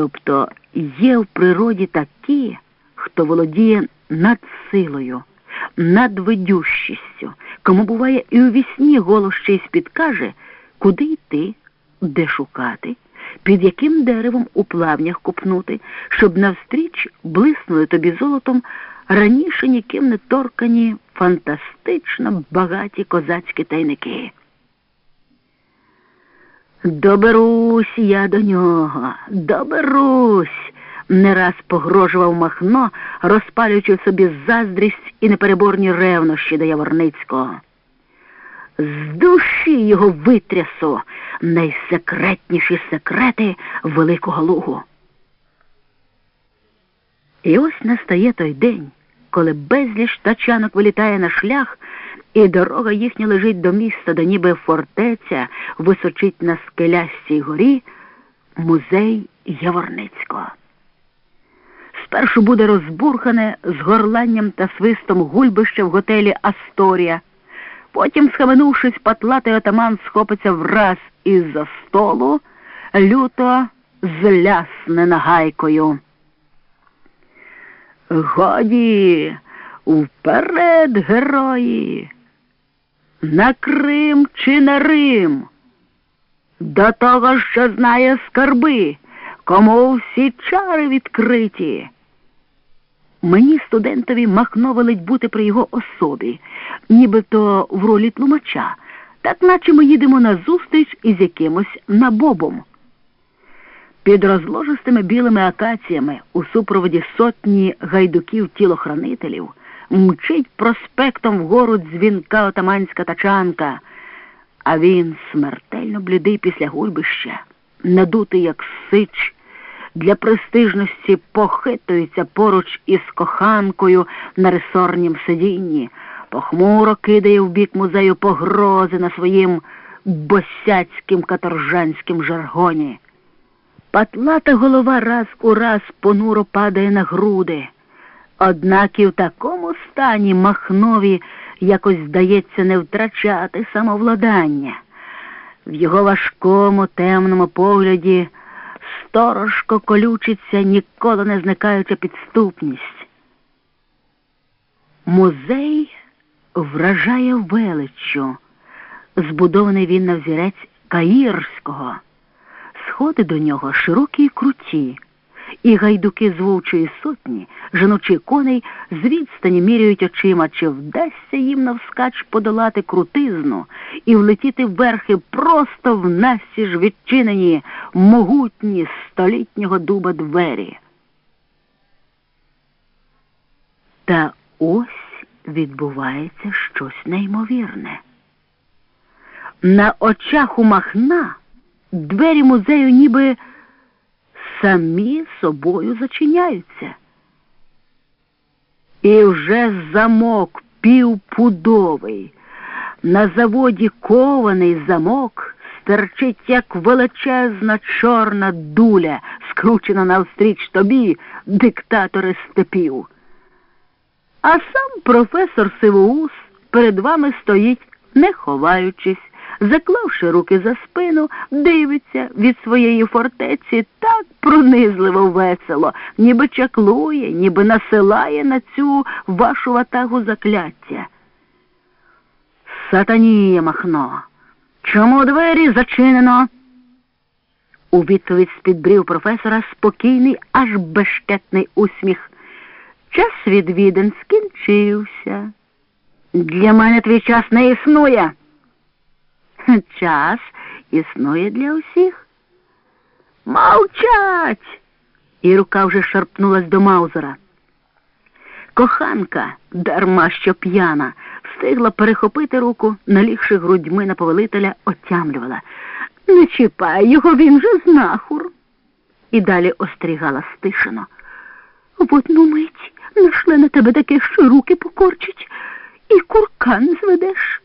Тобто є в природі такі, хто володіє надсилою, надвидющістю, кому буває і у вісні голос щось підкаже, куди йти, де шукати, під яким деревом у плавнях купнути, щоб навстріч блиснули тобі золотом раніше ніким не торкані фантастично багаті козацькі тайники. Доберусь я до нього, доберусь, не раз погрожував Махно, розпалюючи в собі заздрість і непереборні ревнощі до Яворницького. З душі його витрясу найсекретніші секрети Великого Лугу. І ось настає той день, коли безліч тачанок вилітає на шлях, і дорога їхня лежить до міста, де ніби фортеця височить на скелястій горі музей Яворницького. Спершу буде розбурхане з горланням та свистом гульбище в готелі Асторія. Потім, схаменувшись, патлатий отаман схопиться враз із-за столу, люто злясне нагайкою. Годі, вперед, герої! На Крим чи на Рим? До того, що знає скарби, кому всі чари відкриті. Мені студентові Махно велить бути при його особі, нібито в ролі тлумача, так наче ми їдемо на зустріч із якимось набобом. Під розложистими білими акаціями у супроводі сотні гайдуків тілохранителів мчить проспектом вгору дзвінка отаманська тачанка, а він смертельно блідий після гульбища, надутий, як сич, для престижності похитується поруч із коханкою на ресорнім сидінні, похмуро кидає в бік музею погрози на своїм босяцьким каторжанським жаргоні. Патлата голова раз у раз понуро падає на груди. Однак і в такому стані Махнові якось здається не втрачати самовладання. В його важкому темному погляді сторожко колючиться, ніколи не зникаюча підступність. Музей вражає величчю, збудований він на взірець Каїрського. Сходи до нього широкі й круті, і гайдуки з вовчої сотні, женучи коней, з відстані міряють очима, чи вдасться їм навскач подолати крутизну і влетіти верхи просто в настіж відчинені могутні столітнього дуба двері. Та ось відбувається щось неймовірне. На очах у Махна двері музею ніби самі собою зачиняються. І вже замок півпудовий, на заводі кований замок стерчить, як величезна чорна дуля, скручена навстріч тобі, диктатори степів. А сам професор Сивоус перед вами стоїть, не ховаючись заклавши руки за спину, дивиться від своєї фортеці так пронизливо весело, ніби чаклує, ніби насилає на цю вашу ватагу закляття. Сатанія Махно, чому двері зачинено? У відповідь з-під брів професора спокійний, аж бешкетний усміх. Час відвідин скінчився. Для мене твій час не існує. Час існує для усіх. Мовчать! І рука вже шарпнулась до Маузера. Коханка, дарма що п'яна, встигла перехопити руку, налігши грудьми на повелителя, отямлювала. Не чіпай його, він же знахур. І далі остерігала стишено. В одну мить нашле на тебе таке, що руки покорчить, і куркан зведеш.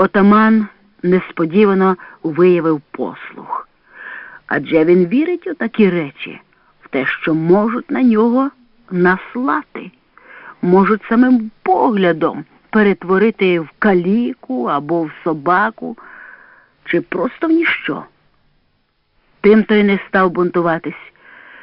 Отаман несподівано виявив послух. Адже він вірить у такі речі, в те, що можуть на нього наслати, можуть самим поглядом перетворити в каліку або в собаку, чи просто в ніщо. Тим той не став бунтуватись.